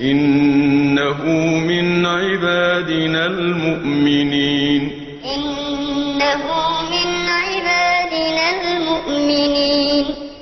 إنه من عبادنا المؤمنين. إنه من